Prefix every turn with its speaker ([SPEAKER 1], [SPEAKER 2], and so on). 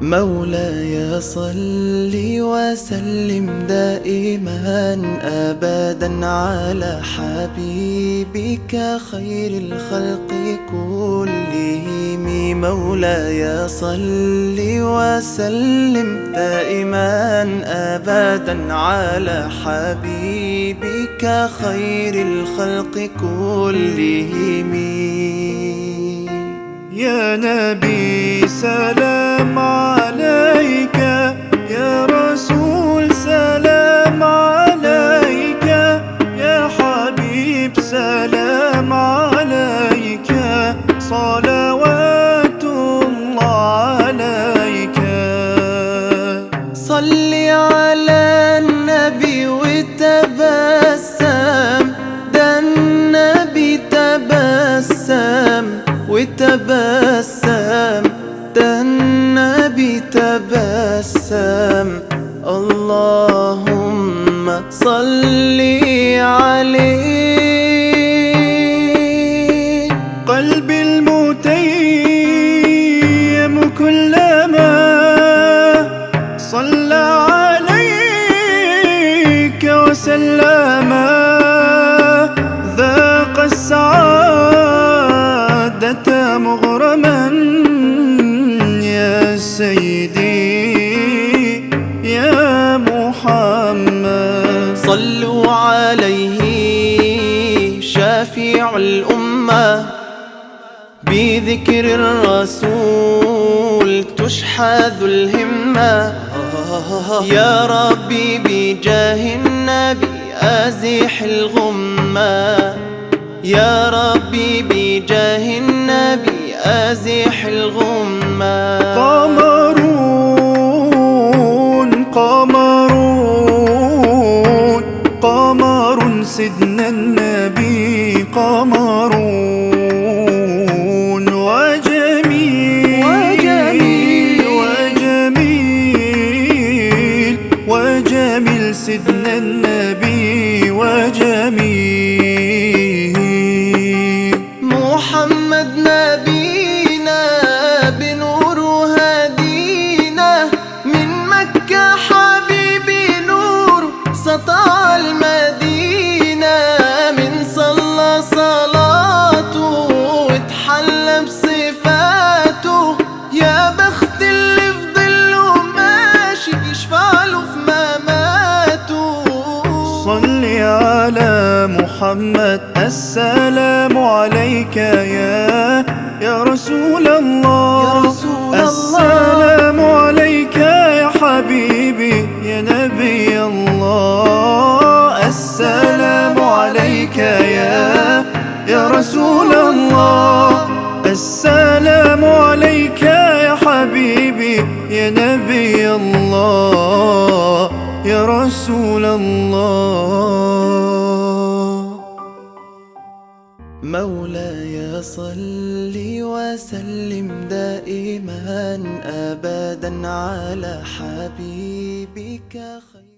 [SPEAKER 1] مولاي صل وسلم دائما ابدا على حبيبك خير الخلق كلهم. مولاي صل وسلم دائما ابدا على حبيبك خير الخلق كلهم.
[SPEAKER 2] يا نبي سلام عليك
[SPEAKER 1] صل على النبي وتبسم. ده النبي تبسم وتبسم. ده النبي تبسم. اللهم صل عليه
[SPEAKER 2] وسلم ذاق السعادة مغرما. يا سيدي يا محمد.
[SPEAKER 1] صلوا عليه شافع الأمة. بذكر الرسول تشحذ الهمة. يا ربي بجاه النبي أزح الغمة. يا ربي بجاه النبي أزح الغمة.
[SPEAKER 2] قمرون قمرون قمر سيدنا النبي قمرون وجميل
[SPEAKER 1] وجميل.
[SPEAKER 2] وجميل وجميل سيدنا
[SPEAKER 1] المدينة من صلى صلاته واتحلى بصفاته. يا بخت اللي في ظله ماشي يشفع له في مماته.
[SPEAKER 2] صل على محمد السلام عليك يا يا رسول الله.
[SPEAKER 1] يا رسول الله.
[SPEAKER 2] السلام عليك يا حبيبي يا نبي الله. يا رسول الله السلام عليك يا حبيبي يا نبي الله يا رسول الله.
[SPEAKER 1] مولاي صل وسلم دائما ابدا على حبيبك خير.